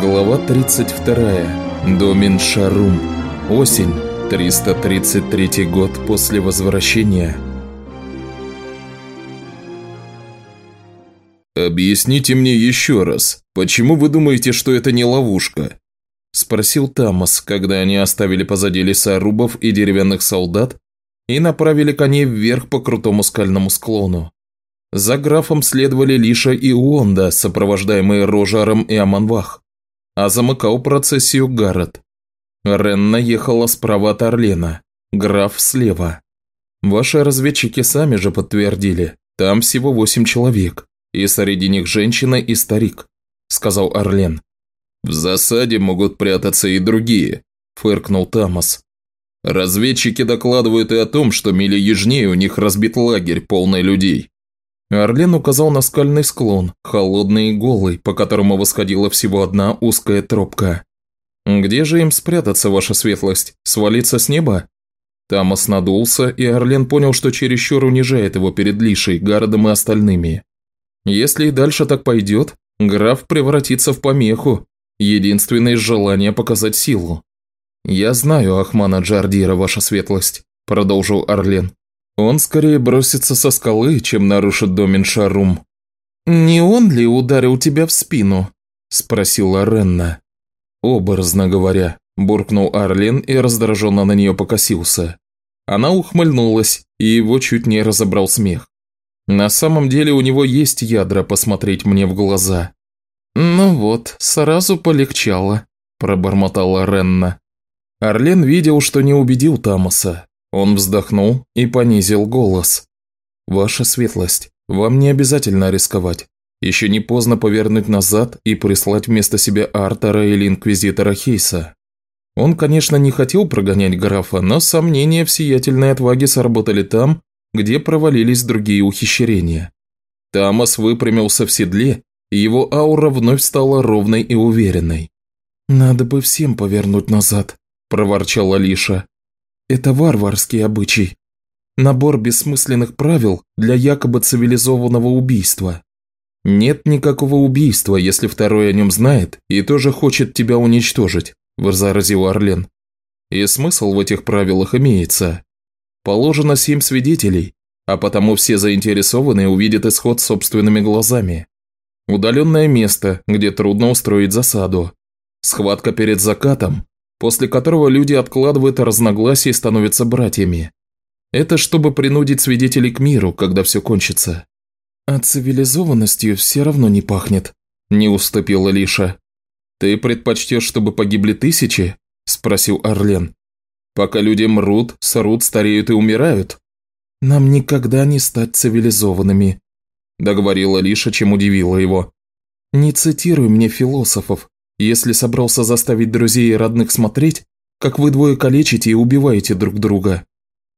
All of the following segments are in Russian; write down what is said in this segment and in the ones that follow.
Глава 32. Домин Шарум. Осень. 333 год после возвращения. «Объясните мне еще раз, почему вы думаете, что это не ловушка?» Спросил Тамас, когда они оставили позади леса рубов и деревянных солдат и направили коней вверх по крутому скальному склону. За графом следовали Лиша и Уонда, сопровождаемые Рожаром и Аманвах а замыкал процессию Гаррет. Ренна ехала справа от Орлена, граф слева. Ваши разведчики сами же подтвердили, там всего восемь человек, и среди них женщина и старик», – сказал Орлен. «В засаде могут прятаться и другие», – фыркнул Тамас. «Разведчики докладывают и о том, что мили южнее у них разбит лагерь, полный людей. Орлен указал на скальный склон, холодный и голый, по которому восходила всего одна узкая тропка. «Где же им спрятаться, ваша светлость? Свалиться с неба?» Тамас надулся, и Орлен понял, что чересчур унижает его перед Лишей, городом и остальными. Если и дальше так пойдет, граф превратится в помеху, единственное желание показать силу. «Я знаю Ахмана Джардира, ваша светлость», – продолжил Орлен. Он скорее бросится со скалы, чем нарушит домен Шарум. «Не он ли ударил тебя в спину?» – спросила Ренна. Образно говоря, буркнул Арлен и раздраженно на нее покосился. Она ухмыльнулась, и его чуть не разобрал смех. На самом деле у него есть ядра посмотреть мне в глаза. «Ну вот, сразу полегчало», – пробормотала Ренна. Арлен видел, что не убедил Тамаса, он вздохнул и понизил голос. «Ваша светлость, вам не обязательно рисковать. Еще не поздно повернуть назад и прислать вместо себя Артера или Инквизитора Хейса. Он, конечно, не хотел прогонять графа, но сомнения в сиятельной отваге сработали там, где провалились другие ухищрения. Тамас выпрямился в седле, и его аура вновь стала ровной и уверенной. «Надо бы всем повернуть назад», – проворчала Лиша. Это варварский обычай. Набор бессмысленных правил для якобы цивилизованного убийства. Нет никакого убийства, если второй о нем знает и тоже хочет тебя уничтожить, возразил Орлен. И смысл в этих правилах имеется. Положено семь свидетелей, а потому все заинтересованные увидят исход собственными глазами. Удаленное место, где трудно устроить засаду. Схватка перед закатом, после которого люди откладывают разногласия и становятся братьями. Это чтобы принудить свидетелей к миру, когда все кончится. А цивилизованностью все равно не пахнет, не уступила Лиша. Ты предпочтешь, чтобы погибли тысячи? Спросил Орлен. Пока люди мрут, срут, стареют и умирают. Нам никогда не стать цивилизованными, договорила Лиша, чем удивила его. Не цитируй мне философов, если собрался заставить друзей и родных смотреть, как вы двое калечите и убиваете друг друга.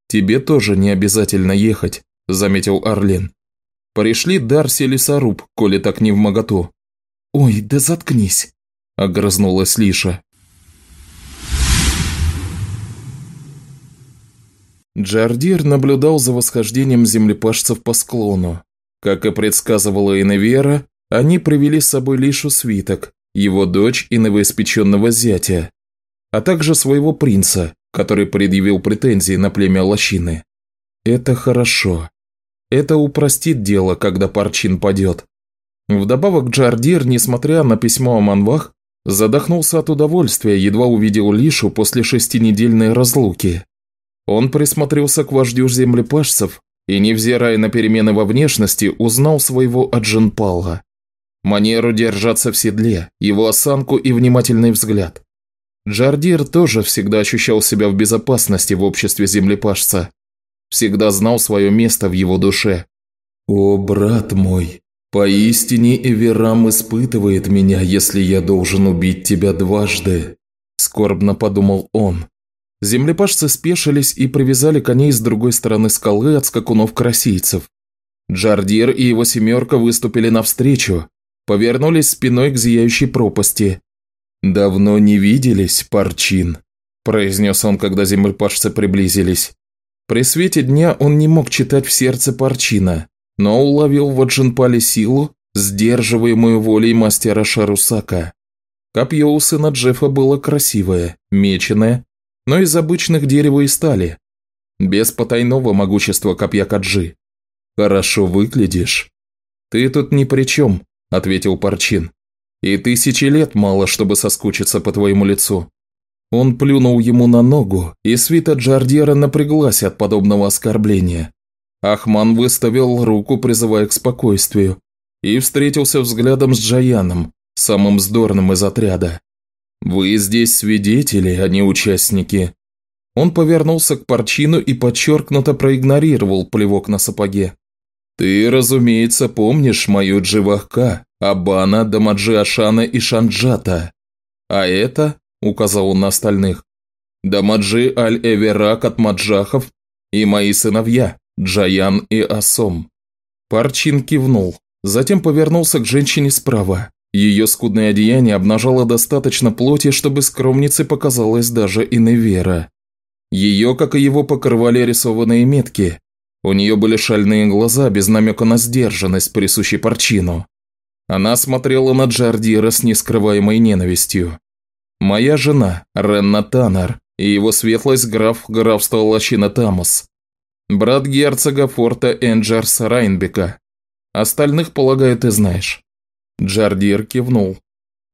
Тебе тоже не обязательно ехать, заметил Орлен. Пришли Дарси лесоруб, коли так не в моготу. Ой, да заткнись, огрызнулась Лиша. Джардир наблюдал за восхождением землепашцев по склону. Как и предсказывала Иневера, они привели с собой Лишу свиток, его дочь и новоиспеченного зятя, а также своего принца, который предъявил претензии на племя лощины. Это хорошо. Это упростит дело, когда Парчин падет. Вдобавок Джардир, несмотря на письмо о Манвах, задохнулся от удовольствия, едва увидел Лишу после шестинедельной разлуки. Он присмотрелся к вождю землепашцев и, невзирая на перемены во внешности, узнал своего Аджинпала манеру держаться в седле, его осанку и внимательный взгляд. Джардир тоже всегда ощущал себя в безопасности в обществе землепашца. Всегда знал свое место в его душе. «О, брат мой, поистине Эверам испытывает меня, если я должен убить тебя дважды», – скорбно подумал он. Землепашцы спешились и привязали коней с другой стороны скалы от скакунов красийцев. Джардир и его семерка выступили навстречу, повернулись спиной к зияющей пропасти. «Давно не виделись, Парчин», – произнес он, когда землепашцы приблизились. При свете дня он не мог читать в сердце Парчина, но уловил в Аджинпале силу, сдерживаемую волей мастера Шарусака. Копье у сына Джеффа было красивое, меченое, но из обычных дерева и стали. Без потайного могущества копья Каджи. «Хорошо выглядишь». «Ты тут ни при чем», – ответил Парчин. «И тысячи лет мало, чтобы соскучиться по твоему лицу». Он плюнул ему на ногу, и свита Джардьера напряглась от подобного оскорбления. Ахман выставил руку, призывая к спокойствию, и встретился взглядом с Джаяном, самым здорным из отряда. «Вы здесь свидетели, а не участники». Он повернулся к Парчину и подчеркнуто проигнорировал плевок на сапоге. «Ты, разумеется, помнишь мою Дживахка, Абана, Дамаджи Ашана и Шанджата. А это, – указал он на остальных, – Дамаджи Аль-Эверак от Маджахов и мои сыновья, Джаян и Асом». Парчин кивнул, затем повернулся к женщине справа. Ее скудное одеяние обнажало достаточно плоти, чтобы скромнице показалось даже и Невера. Ее, как и его, покрывали рисованные метки. У нее были шальные глаза, без намека на сдержанность, присущей Парчину. Она смотрела на Джардира с нескрываемой ненавистью. «Моя жена, Ренна Таннер, и его светлость граф графства Лощина Тамос. Брат герцога форта Энджерс Райнбека. Остальных, полагаю, ты знаешь». Джардир кивнул.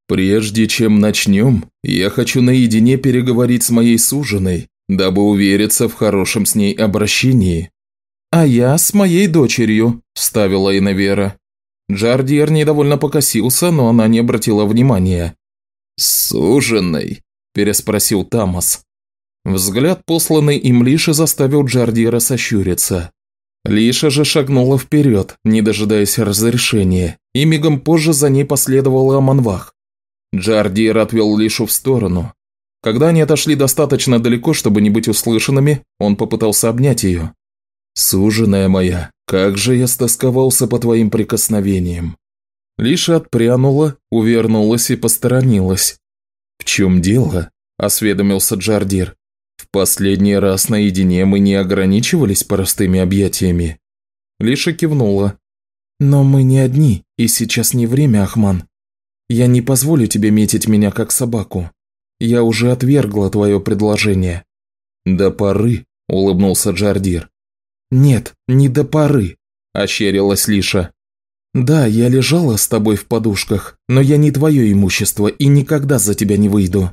«Прежде чем начнем, я хочу наедине переговорить с моей суженой, дабы увериться в хорошем с ней обращении». «А я с моей дочерью», – вставила Инавера. Джардир недовольно покосился, но она не обратила внимания. «Суженой?» – переспросил Тамас. Взгляд, посланный им Лиша, заставил Джардира сощуриться. Лиша же шагнула вперед, не дожидаясь разрешения, и мигом позже за ней последовала Аманвах. Джардир отвел Лишу в сторону. Когда они отошли достаточно далеко, чтобы не быть услышанными, он попытался обнять ее. «Суженая моя, как же я стосковался по твоим прикосновениям!» Лиша отпрянула, увернулась и посторонилась. «В чем дело?» – осведомился Джардир. «В последний раз наедине мы не ограничивались простыми объятиями». Лиша кивнула. «Но мы не одни, и сейчас не время, Ахман. Я не позволю тебе метить меня как собаку. Я уже отвергла твое предложение». «До поры», – улыбнулся Джардир. «Нет, не до поры», – ощерилась Лиша. «Да, я лежала с тобой в подушках, но я не твое имущество и никогда за тебя не выйду.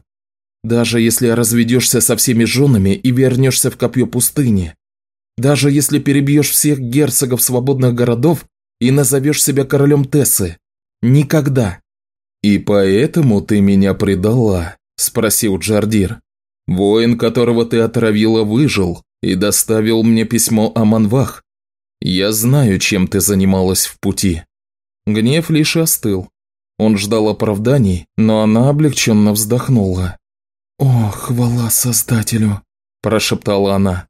Даже если разведешься со всеми женами и вернешься в копье пустыни. Даже если перебьешь всех герцогов свободных городов и назовешь себя королем Тессы. Никогда». «И поэтому ты меня предала?» – спросил Джардир. «Воин, которого ты отравила, выжил и доставил мне письмо о Манвах. Я знаю, чем ты занималась в пути». Гнев лишь остыл. Он ждал оправданий, но она облегченно вздохнула. «О, хвала Создателю!» – прошептала она.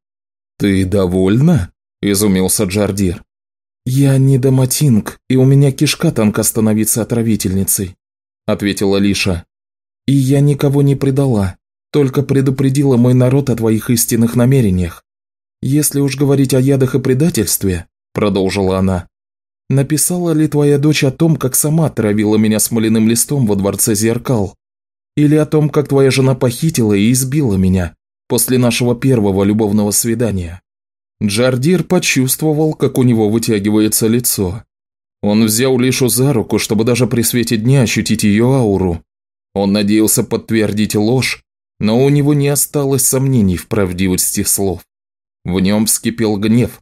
«Ты довольна?» – изумился Джардир. «Я не Даматинг, и у меня кишка тонка становиться отравительницей», – ответила Лиша. «И я никого не предала, только предупредила мой народ о твоих истинных намерениях. Если уж говорить о ядах и предательстве», – продолжила она, Написала ли твоя дочь о том, как сама травила меня смоляным листом во дворце зеркал? Или о том, как твоя жена похитила и избила меня после нашего первого любовного свидания?» Джардир почувствовал, как у него вытягивается лицо. Он взял Лишу за руку, чтобы даже при свете дня ощутить ее ауру. Он надеялся подтвердить ложь, но у него не осталось сомнений в правдивости слов. В нем вскипел гнев,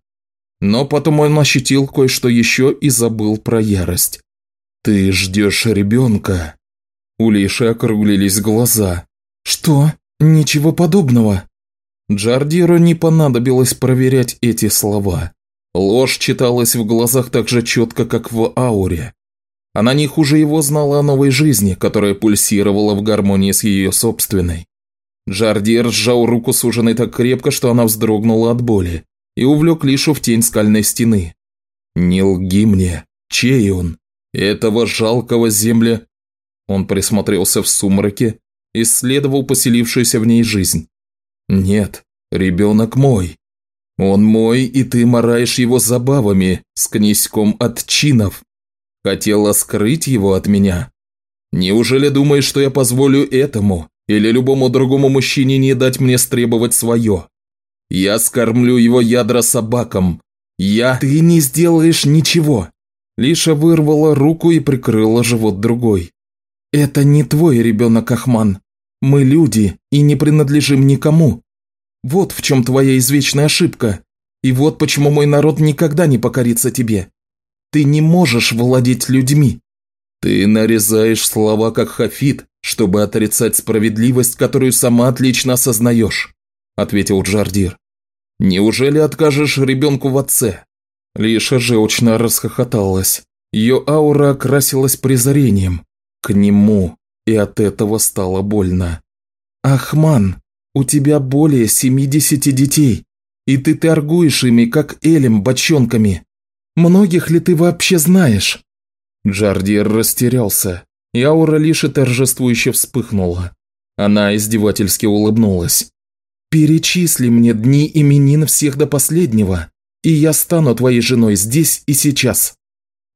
но потом он ощутил кое-что еще и забыл про ярость. «Ты ждешь ребенка?» У Лиши округлились глаза. «Что? Ничего подобного?» Джардиру не понадобилось проверять эти слова. Ложь читалась в глазах так же четко, как в ауре. Она не хуже его знала о новой жизни, которая пульсировала в гармонии с ее собственной. Джардир сжал руку суженой так крепко, что она вздрогнула от боли и увлек Лишу в тень скальной стены. «Не лги мне, чей он? Этого жалкого земля...» Он присмотрелся в сумраке, исследовал поселившуюся в ней жизнь. «Нет, ребенок мой. Он мой, и ты мораешь его забавами с князьком от чинов. Хотела скрыть его от меня. Неужели думаешь, что я позволю этому или любому другому мужчине не дать мне стребовать свое? Я скормлю его ядра собакам. Я... Ты не сделаешь ничего. Лиша вырвала руку и прикрыла живот другой. Это не твой ребенок, Ахман. Мы люди и не принадлежим никому. Вот в чем твоя извечная ошибка. И вот почему мой народ никогда не покорится тебе. Ты не можешь владеть людьми. Ты нарезаешь слова как хафит, чтобы отрицать справедливость, которую сама отлично осознаешь, ответил Джардир. Неужели откажешь ребенку в отце? Лиша желчно расхохоталась. Ее аура окрасилась презрением. К нему. И от этого стало больно. «Ахман, у тебя более семидесяти детей, и ты торгуешь ими, как элем, бочонками. Многих ли ты вообще знаешь?» Джардир растерялся, и аура Лиши торжествующе вспыхнула. Она издевательски улыбнулась. «Перечисли мне дни именин всех до последнего, и я стану твоей женой здесь и сейчас».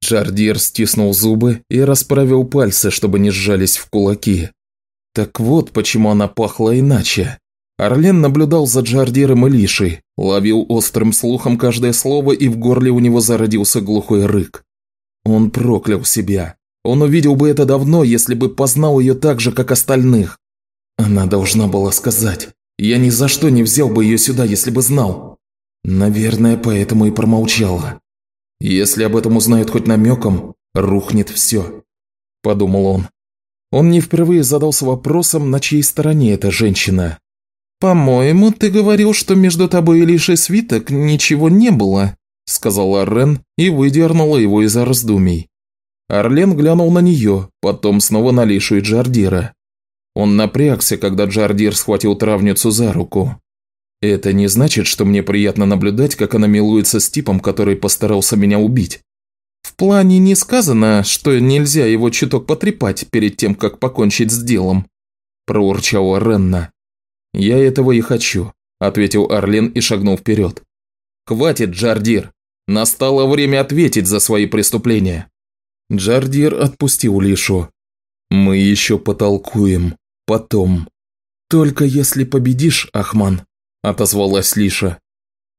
Джардир стиснул зубы и расправил пальцы, чтобы не сжались в кулаки. Так вот, почему она пахла иначе. Орлен наблюдал за Джардиром и Лишей, ловил острым слухом каждое слово, и в горле у него зародился глухой рык. Он проклял себя. Он увидел бы это давно, если бы познал ее так же, как остальных. Она должна была сказать. Я ни за что не взял бы ее сюда, если бы знал. Наверное, поэтому и промолчала. Если об этом узнают хоть намеком, рухнет все. Подумал он. Он не впервые задался вопросом, на чьей стороне эта женщина. «По-моему, ты говорил, что между тобой и Лишей свиток ничего не было», сказала Рен и выдернула его из раздумий. Орлен глянул на нее, потом снова на Лишу и Джардира. Он напрягся, когда Джардир схватил травницу за руку. «Это не значит, что мне приятно наблюдать, как она милуется с типом, который постарался меня убить. В плане не сказано, что нельзя его чуток потрепать перед тем, как покончить с делом», – проурчала Ренна. «Я этого и хочу», – ответил Орлен и шагнул вперед. «Хватит, Джардир! Настало время ответить за свои преступления!» Джардир отпустил Лишу. «Мы еще потолкуем. Потом. Только если победишь, Ахман», – отозвалась Лиша.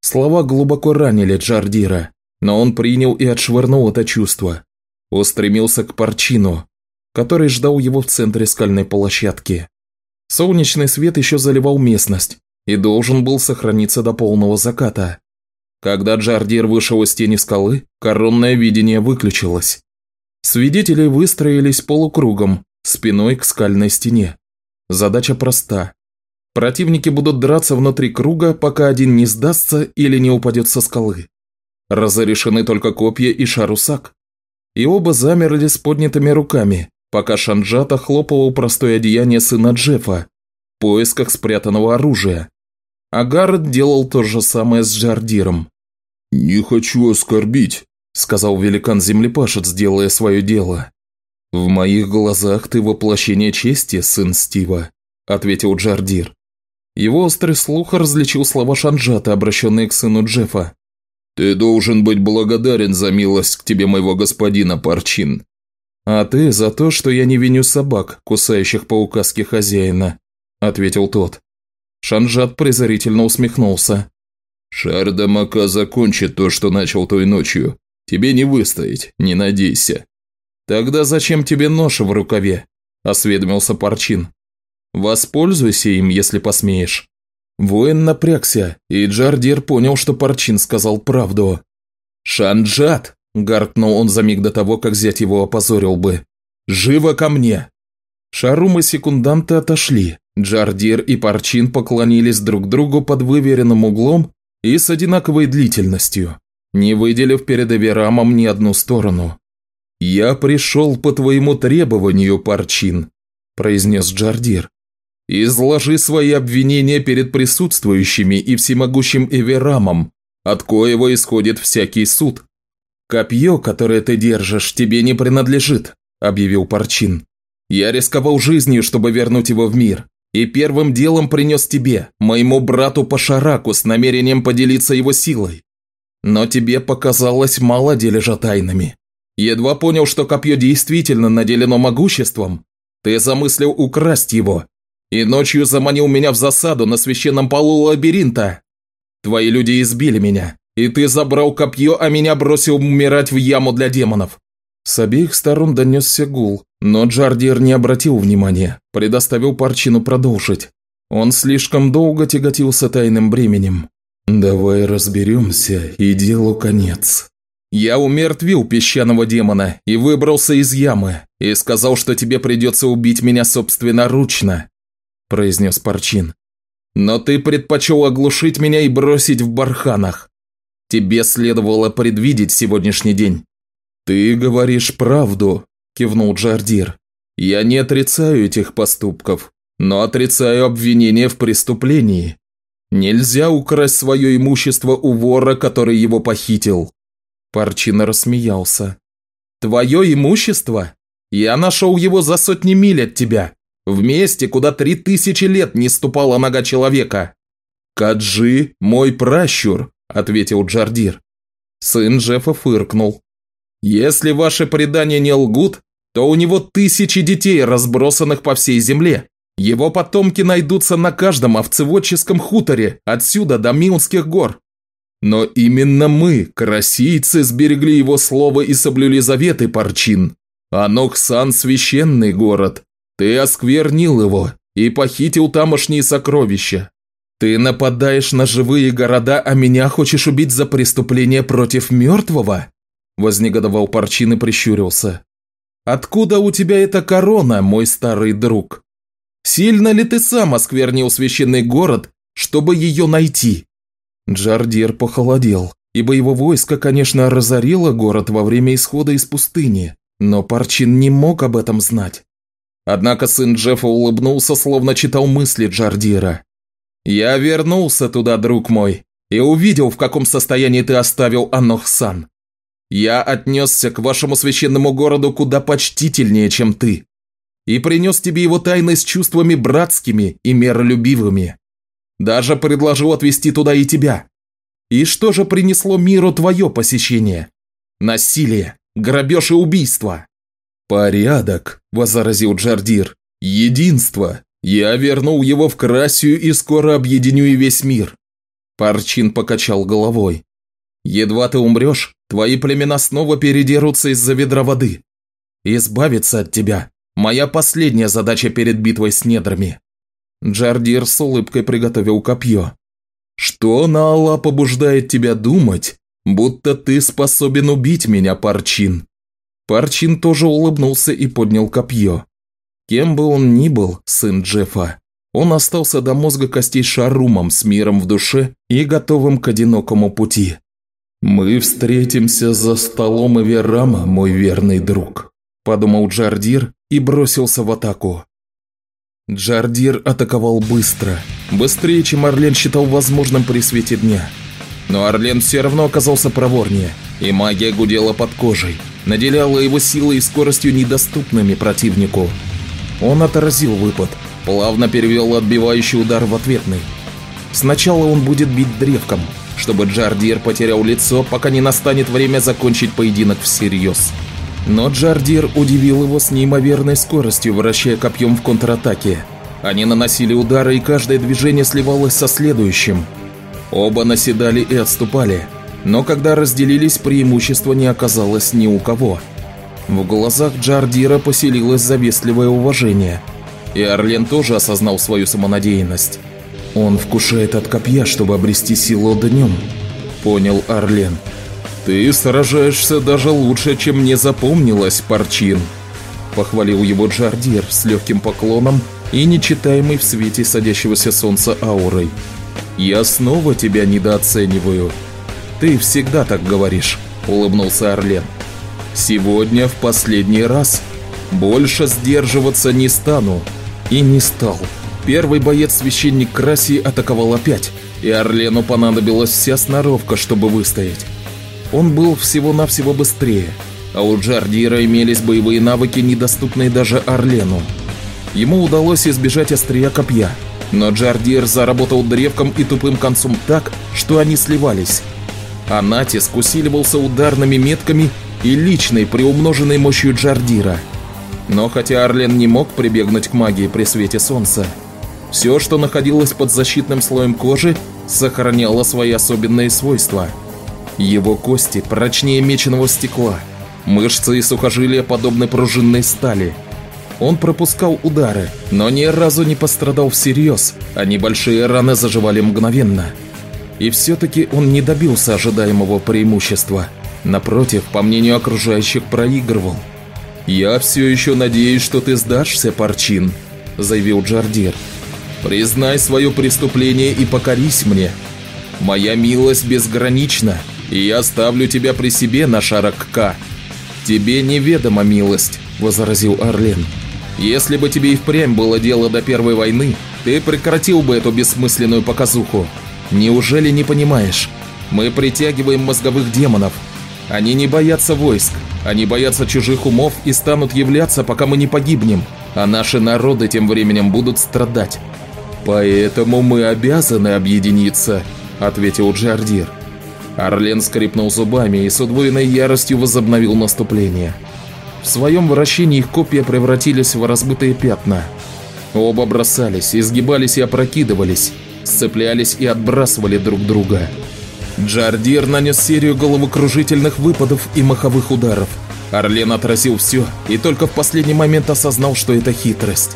Слова глубоко ранили Джардира, но он принял и отшвырнул это чувство. Устремился к Парчину, который ждал его в центре скальной площадки. Солнечный свет еще заливал местность и должен был сохраниться до полного заката. Когда Джардир вышел из тени скалы, коронное видение выключилось. Свидетели выстроились полукругом, спиной к скальной стене. Задача проста. Противники будут драться внутри круга, пока один не сдастся или не упадет со скалы. Разрешены только копья и шарусак. И оба замерли с поднятыми руками, пока Шанджата хлопал простое одеяние сына Джеффа в поисках спрятанного оружия. А Гаррет делал то же самое с Джардиром. «Не хочу оскорбить», – сказал великан-землепашец, делая свое дело. «В моих глазах ты воплощение чести, сын Стива», – ответил Джардир. Его острый слух различил слова Шанджата, обращенные к сыну Джеффа. «Ты должен быть благодарен за милость к тебе моего господина, Парчин». «А ты за то, что я не виню собак, кусающих по указке хозяина», – ответил тот. Шанджат презрительно усмехнулся. «Шардамака закончит то, что начал той ночью. Тебе не выстоять, не надейся». «Тогда зачем тебе нож в рукаве?» – осведомился Парчин. «Воспользуйся им, если посмеешь». Воин напрягся, и Джардир понял, что Парчин сказал правду. «Шанджат!» – гаркнул он за миг до того, как зять его опозорил бы. «Живо ко мне!» Шарум и секунданты отошли. Джардир и Парчин поклонились друг другу под выверенным углом и с одинаковой длительностью, не выделив перед Эверамом ни одну сторону. «Я пришел по твоему требованию, Парчин», – произнес Джардир. «Изложи свои обвинения перед присутствующими и всемогущим Эверамом, от коего исходит всякий суд». «Копье, которое ты держишь, тебе не принадлежит», – объявил Парчин. «Я рисковал жизнью, чтобы вернуть его в мир, и первым делом принес тебе, моему брату Пашараку, с намерением поделиться его силой. Но тебе показалось мало дележа тайнами. Едва понял, что копье действительно наделено могуществом, ты замыслил украсть его, и ночью заманил меня в засаду на священном полу лабиринта. Твои люди избили меня, и ты забрал копье, а меня бросил умирать в яму для демонов». С обеих сторон донесся гул, но Джардир не обратил внимания, предоставил Парчину продолжить. Он слишком долго тяготился тайным бременем. «Давай разберемся, и делу конец». «Я умертвил песчаного демона и выбрался из ямы, и сказал, что тебе придется убить меня собственноручно», – произнес Парчин. «Но ты предпочел оглушить меня и бросить в барханах. Тебе следовало предвидеть сегодняшний день». «Ты говоришь правду», – кивнул Джардир. «Я не отрицаю этих поступков, но отрицаю обвинение в преступлении. Нельзя украсть свое имущество у вора, который его похитил». Парчина рассмеялся. «Твое имущество? Я нашел его за сотни миль от тебя, в месте, куда три тысячи лет не ступала нога человека». «Каджи – мой пращур», – ответил Джардир. Сын Джеффа фыркнул. «Если ваши предания не лгут, то у него тысячи детей, разбросанных по всей земле. Его потомки найдутся на каждом овцеводческом хуторе, отсюда до Милнских гор. Но именно мы, карасийцы, сберегли его слово и соблюли заветы, Парчин. Аноксан – священный город. Ты осквернил его и похитил тамошние сокровища. Ты нападаешь на живые города, а меня хочешь убить за преступление против мертвого?» Вознегодовал Парчин и прищурился. «Откуда у тебя эта корона, мой старый друг?» Сильно ли ты сам осквернил священный город, чтобы ее найти?» Джардир похолодел, ибо его войско, конечно, разорило город во время исхода из пустыни, но Парчин не мог об этом знать. Однако сын Джеффа улыбнулся, словно читал мысли Джардира. «Я вернулся туда, друг мой, и увидел, в каком состоянии ты оставил Анохсан. Я отнесся к вашему священному городу куда почтительнее, чем ты и принес тебе его тайны с чувствами братскими и миролюбивыми. Даже предложил отвезти туда и тебя. И что же принесло миру твое посещение? Насилие, грабеж и убийство. «Порядок», – возразил Джардир. «Единство. Я вернул его в Красию и скоро объединю и весь мир». Парчин покачал головой. «Едва ты умрешь, твои племена снова передерутся из-за ведра воды. Избавиться от тебя Моя последняя задача перед битвой с недрами. Джардир с улыбкой приготовил копье. Что на Аллах побуждает тебя думать, будто ты способен убить меня, Парчин? Парчин тоже улыбнулся и поднял копье. Кем бы он ни был, сын Джеффа, он остался до мозга костей шарумом с миром в душе и готовым к одинокому пути. «Мы встретимся за столом Эверама, мой верный друг», – подумал Джардир и бросился в атаку. Джардир атаковал быстро, быстрее, чем Орлен считал возможным при свете дня. Но Орлен все равно оказался проворнее, и магия гудела под кожей, наделяла его силой и скоростью недоступными противнику. Он отразил выпад, плавно перевел отбивающий удар в ответный. Сначала он будет бить древком, чтобы Джардир потерял лицо, пока не настанет время закончить поединок всерьез. Но Джардир удивил его с неимоверной скоростью, вращая копьем в контратаке. Они наносили удары, и каждое движение сливалось со следующим. Оба наседали и отступали, но когда разделились, преимущества не оказалось ни у кого. В глазах Джардира поселилось завистливое уважение, и Орлен тоже осознал свою самонадеянность. «Он вкушает от копья, чтобы обрести силу днем», – понял Орлен. «Ты сражаешься даже лучше, чем мне запомнилось, Парчин», – похвалил его Джардир с легким поклоном и нечитаемой в свете садящегося солнца аурой. «Я снова тебя недооцениваю». «Ты всегда так говоришь», – улыбнулся Орлен. «Сегодня в последний раз. Больше сдерживаться не стану». И не стал. Первый боец-священник Красии атаковал опять, и Орлену понадобилась вся сноровка, чтобы выстоять. Он был всего-навсего быстрее, а у Джардира имелись боевые навыки, недоступные даже Орлену. Ему удалось избежать острия копья, но Джардир заработал древком и тупым концом так, что они сливались. А натиск усиливался ударными метками и личной, приумноженной мощью Джардира. Но хотя Арлен не мог прибегнуть к магии при свете солнца, все, что находилось под защитным слоем кожи, сохраняло свои особенные свойства. Его кости прочнее меченого стекла, мышцы и сухожилия подобны пружинной стали. Он пропускал удары, но ни разу не пострадал всерьез, а небольшие раны заживали мгновенно. И все-таки он не добился ожидаемого преимущества. Напротив, по мнению окружающих, проигрывал. «Я все еще надеюсь, что ты сдашься, Парчин», – заявил Джардир. «Признай свое преступление и покорись мне. Моя милость безгранична, я оставлю тебя при себе на шарок К. Тебе неведома милость», – возразил Орлен. «Если бы тебе и впрямь было дело до Первой войны, ты прекратил бы эту бессмысленную показуху. Неужели не понимаешь? Мы притягиваем мозговых демонов. Они не боятся войск, они боятся чужих умов и станут являться, пока мы не погибнем, а наши народы тем временем будут страдать. Поэтому мы обязаны объединиться, ответил Джардир. Орлен скрипнул зубами и с удвоенной яростью возобновил наступление. В своем вращении их копья превратились в разбытые пятна. Оба бросались, изгибались и опрокидывались, сцеплялись и отбрасывали друг друга. Джардир нанес серию головокружительных выпадов и маховых ударов. Орлен отразил все и только в последний момент осознал, что это хитрость.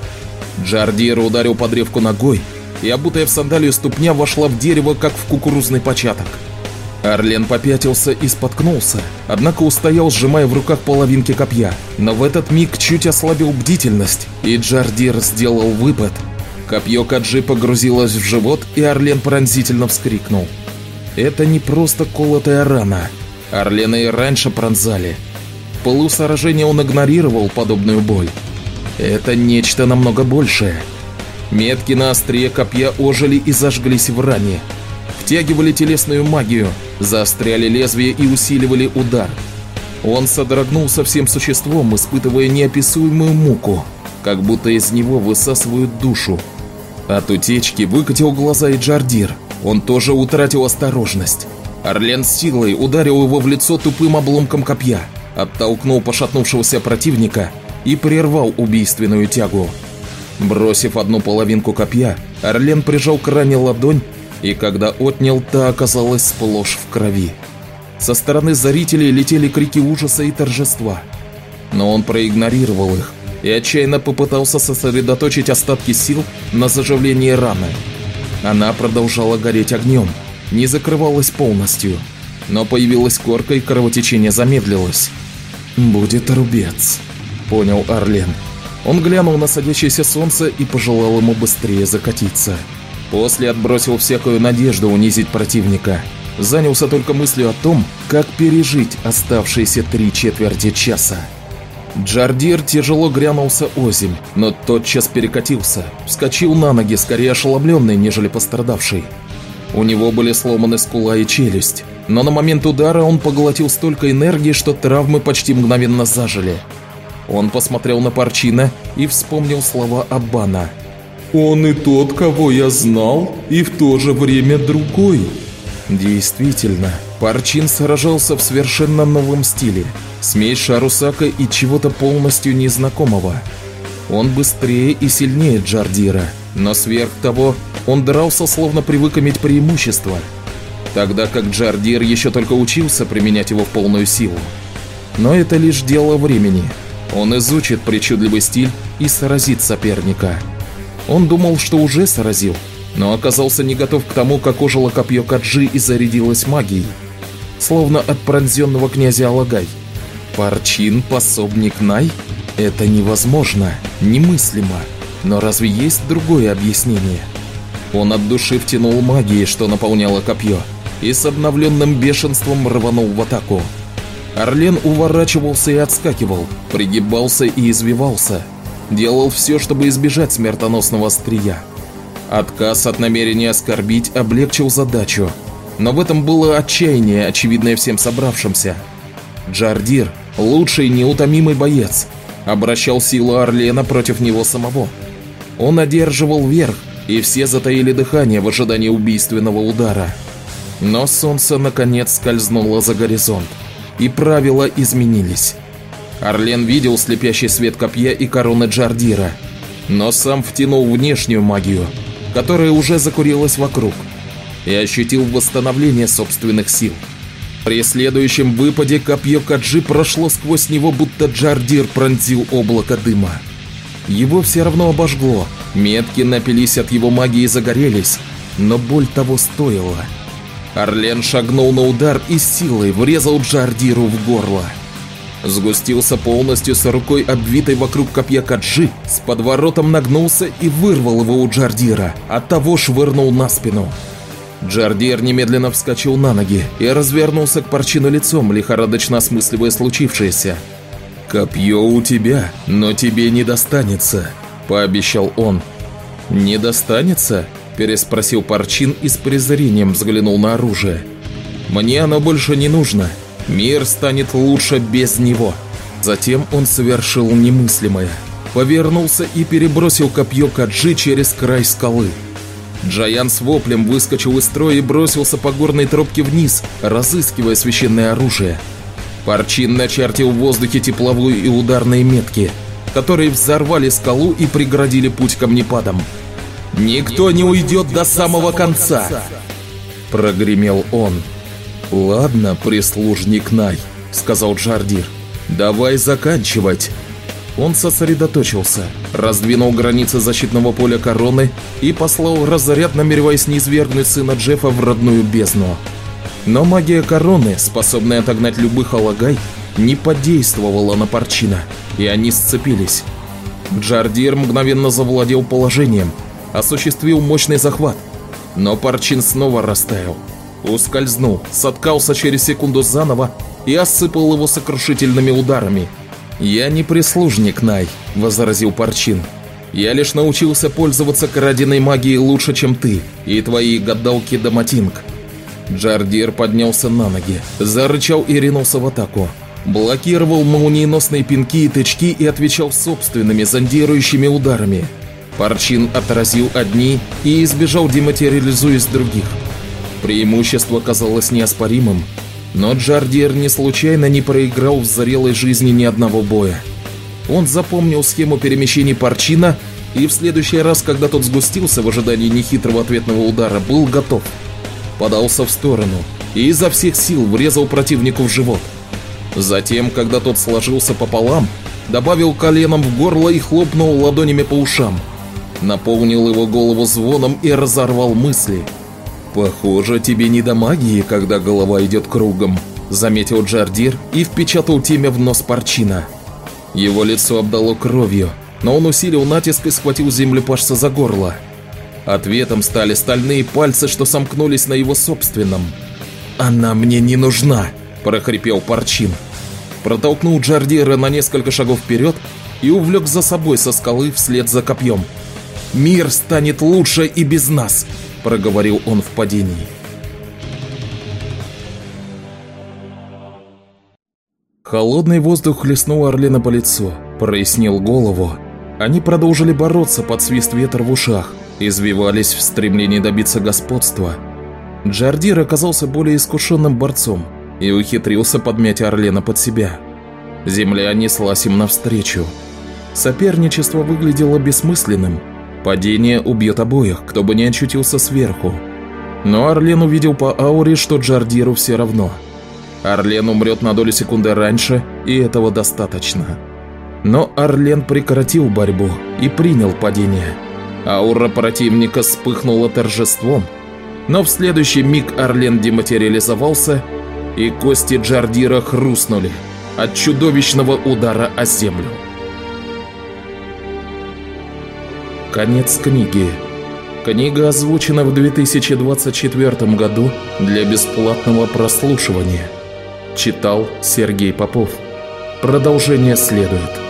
Джардир ударил по древку ногой, и обутая в сандалию ступня вошла в дерево, как в кукурузный початок. Орлен попятился и споткнулся, однако устоял, сжимая в руках половинки копья. Но в этот миг чуть ослабил бдительность, и Джардир сделал выпад. Копье Каджи погрузилось в живот, и Орлен пронзительно вскрикнул. Это не просто колотая рана. Орлена и раньше пронзали. В полу сражения он игнорировал подобную боль. Это нечто намного большее. Метки на острие копья ожили и зажглись в ране. Втягивали телесную магию, заостряли лезвие и усиливали удар. Он содрогнулся всем существом, испытывая неописуемую муку, как будто из него высасывают душу. От утечки выкатил глаза и Джардир. Он тоже утратил осторожность. Орлен с силой ударил его в лицо тупым обломком копья, оттолкнул пошатнувшегося противника и прервал убийственную тягу. Бросив одну половинку копья, Орлен прижал к ране ладонь, и когда отнял, та оказалась сплошь в крови. Со стороны зрителей летели крики ужаса и торжества. Но он проигнорировал их и отчаянно попытался сосредоточить остатки сил на заживлении раны. Она продолжала гореть огнем, не закрывалась полностью, но появилась корка и кровотечение замедлилось. «Будет рубец», – понял Орлен. Он глянул на садящееся солнце и пожелал ему быстрее закатиться. После отбросил всякую надежду унизить противника. Занялся только мыслью о том, как пережить оставшиеся три четверти часа. Джардир тяжело грянулся озимь, но тотчас перекатился, вскочил на ноги, скорее ошеломленный, нежели пострадавший. У него были сломаны скула и челюсть, но на момент удара он поглотил столько энергии, что травмы почти мгновенно зажили. Он посмотрел на Парчина и вспомнил слова Аббана. «Он и тот, кого я знал, и в то же время другой». Действительно, Парчин сражался в совершенно новом стиле. Смесь Шарусака и чего-то полностью незнакомого. Он быстрее и сильнее Джардира, но сверх того, он дрался, словно привык иметь преимущество. Тогда как Джардир еще только учился применять его в полную силу. Но это лишь дело времени. Он изучит причудливый стиль и сразит соперника. Он думал, что уже сразил, но оказался не готов к тому, как ожило копье Каджи и зарядилось магией. Словно от пронзенного князя Алагай. Парчин, пособник Най? Это невозможно, немыслимо. Но разве есть другое объяснение? Он от души втянул магией, что наполняло копье, и с обновленным бешенством рванул в атаку. Орлен уворачивался и отскакивал, пригибался и извивался. Делал все, чтобы избежать смертоносного острия. Отказ от намерения оскорбить облегчил задачу, но в этом было отчаяние, очевидное всем собравшимся. Джардир, лучший неутомимый боец, обращал силу Орлена против него самого. Он одерживал верх, и все затаили дыхание в ожидании убийственного удара. Но солнце наконец скользнуло за горизонт. и правила изменились. Орлен видел слепящий свет копья и короны Джардира, но сам втянул внешнюю магию, которая уже закурилась вокруг, и ощутил восстановление собственных сил. При следующем выпаде копье Каджи прошло сквозь него, будто Джардир пронзил облако дыма. Его все равно обожгло, метки напились от его магии и загорелись, но боль того стоила. Орлен шагнул на удар и силой врезал Джардиру в горло. Сгустился полностью с рукой, обвитой вокруг копья Каджи, с подворотом нагнулся и вырвал его у Джардира, а того швырнул на спину. Джардир немедленно вскочил на ноги и развернулся к Парчину лицом, лихорадочно осмысливая случившееся. «Копье у тебя, но тебе не достанется», – пообещал он. «Не достанется?» – переспросил Парчин и с презрением взглянул на оружие. «Мне оно больше не нужно. Мир станет лучше без него». Затем он совершил немыслимое. Повернулся и перебросил копье Каджи через край скалы. Джаян с воплем выскочил из строя и бросился по горной тропке вниз, разыскивая священное оружие. Парчин начертил в воздухе тепловую и ударные метки, которые взорвали скалу и преградили путь камнепадам. «Никто не уйдет до самого конца!» Прогремел он. «Ладно, прислужник Най», — сказал Джардир. «Давай заканчивать». Он сосредоточился, раздвинул границы защитного поля короны и послал разряд, намереваясь низвергнуть сына Джеффа в родную бездну. Но магия короны, способная отогнать любых алагай, не подействовала на Парчина, и они сцепились. Джардир мгновенно завладел положением, осуществил мощный захват, но Парчин снова растаял. Ускользнул, соткался через секунду заново и осыпал его сокрушительными ударами – «Я не прислужник, Най», – возразил Парчин. «Я лишь научился пользоваться краденой магией лучше, чем ты и твои гадалки Даматинг». Джардир поднялся на ноги, зарычал и ринулся в атаку. Блокировал молниеносные пинки и тычки и отвечал собственными зондирующими ударами. Парчин отразил одни и избежал, дематериализуясь других. Преимущество казалось неоспоримым, но Джардир не случайно не проиграл в зрелой жизни ни одного боя. Он запомнил схему перемещений Парчина и в следующий раз, когда тот сгустился в ожидании нехитрого ответного удара, был готов. Подался в сторону и изо всех сил врезал противнику в живот. Затем, когда тот сложился пополам, добавил коленом в горло и хлопнул ладонями по ушам. Наполнил его голову звоном и разорвал мысли – «Похоже, тебе не до магии, когда голова идет кругом», – заметил Джардир и впечатал темя в нос Парчина. Его лицо обдало кровью, но он усилил натиск и схватил землепашца за горло. Ответом стали стальные пальцы, что сомкнулись на его собственном. «Она мне не нужна!» – прохрипел Парчин. Протолкнул Джардира на несколько шагов вперед и увлек за собой со скалы вслед за копьем. «Мир станет лучше и без нас!» – проговорил он в падении. Холодный воздух хлестнул Орлена по лицу, прояснил голову. Они продолжили бороться под свист ветра в ушах, извивались в стремлении добиться господства. Джардир оказался более искушенным борцом и ухитрился подмять Орлена под себя. Земля неслась им навстречу. Соперничество выглядело бессмысленным – Падение убьет обоих, кто бы не очутился сверху. Но Орлен увидел по ауре, что Джардиру все равно. Орлен умрет на долю секунды раньше, и этого достаточно. Но Орлен прекратил борьбу и принял падение. Аура противника вспыхнула торжеством, но в следующий миг Орлен дематериализовался, и кости Джардира хрустнули от чудовищного удара о землю. Конец книги. Книга озвучена в 2024 году для бесплатного прослушивания. Читал Сергей Попов. Продолжение следует.